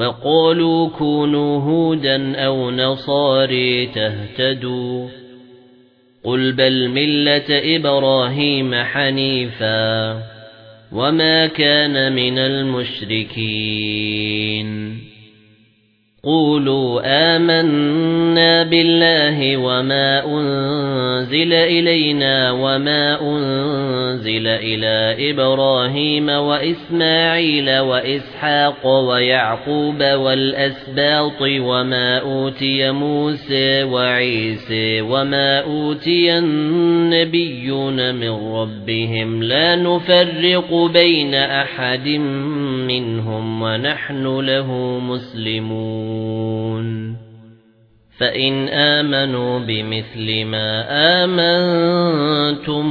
وَقَالُوا كُونُوا هُودًا أَوْ نَصَارَىٰ تَهْتَدُوا قُلْ بَلْ مِلَّةَ إِبْرَاهِيمَ حَنِيفًا وَمَا كَانَ مِنَ الْمُشْرِكِينَ قُولُوا آمَنَّا بِاللَّهِ وَمَا أُنزِلَ إِلَيْنَا وَمَا أُنزِلَ إِلَى إِبْرَاهِيمَ وَإِسْمَاعِيلَ وَإِسْحَاقَ وَيَعْقُوبَ وَالْأَسْبَاطِ وَمَا أُوتِيَ مُوسَى وَعِيسَى وَمَا أُوتِيَ النَّبِيُّونَ مِن رَّبِّهِمْ لَا نُفَرِّقُ بَيْنَ أَحَدٍ مِّنْهُمْ وَنَحْنُ لَهُ مُسْلِمُونَ. فَإِنْ آمَنُوا بِمِثْلِ مَا آمَنْتُمْ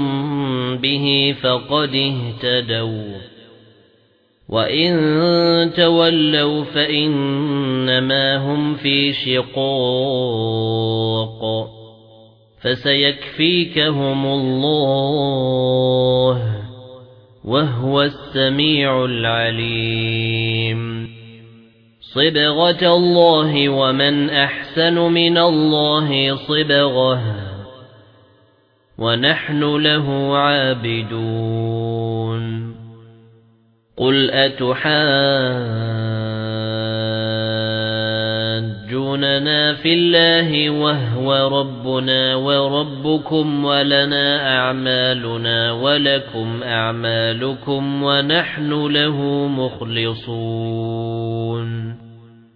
بِهِ فَقَدِ اهْتَدَوْا. وَإِنْ تَوَلَّوْا فَإِنَّمَا هُمْ فِي شِقَاقٍ. فَسَيَكْفِيكَهُمُ اللَّهُ. وَهُوَ السَّمِيعُ الْعَلِيمُ. صِبْغَةَ اللَّهِ وَمَنْ أَحْسَنُ مِنَ اللَّهِ صِبْغَةً وَنَحْنُ لَهُ عَابِدُونَ. قُلْ أَتُحَاجُّونَنَا فِي اللَّهِ وَهُوَ رَبُّنَا وَرَبُّكُمْ وَلَنَا أَعْمَالُنَا وَلَكُمْ أَعْمَالُكُمْ وَنَحْنُ لَهُ مُخْلِصُونَ.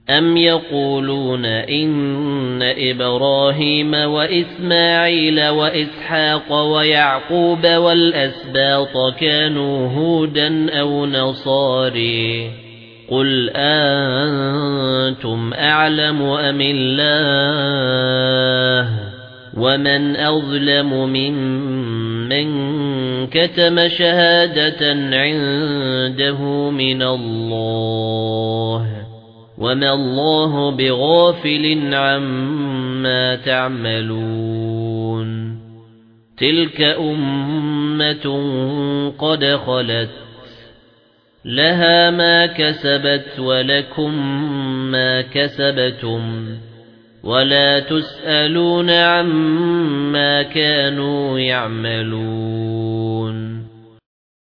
أَمْ يَقُولُونَ إِنَّ إِبْرَاهِيمَ وَإِسْمَاعِيلَ وَإِسْحَاقَ وَيَعْقُوبَ وَالْأَسْبَاطِ كَانُوا هُودًا أَوْ نَصَارَىٰ؟ قُلْ أَنتُمْ أَعْلَمُ أَمِ اللَّهُ وَمَنْ أَظْلَمُ مِمَّنْ كَتَمَ شَهَادَةً عِندَهُ مِنَ اللَّهِ وَمَا اللَّهُ بِغَافِلٍ عَمَّا تَعْمَلُونَ تِلْكَ أُمَّةٌ قَدْ خَلَتْ لَهَا مَا كَسَبَتْ وَلَكُمْ مَا كَسَبْتُمْ وَلَا تُسْأَلُونَ عَمَّا كَانُوا يَعْمَلُونَ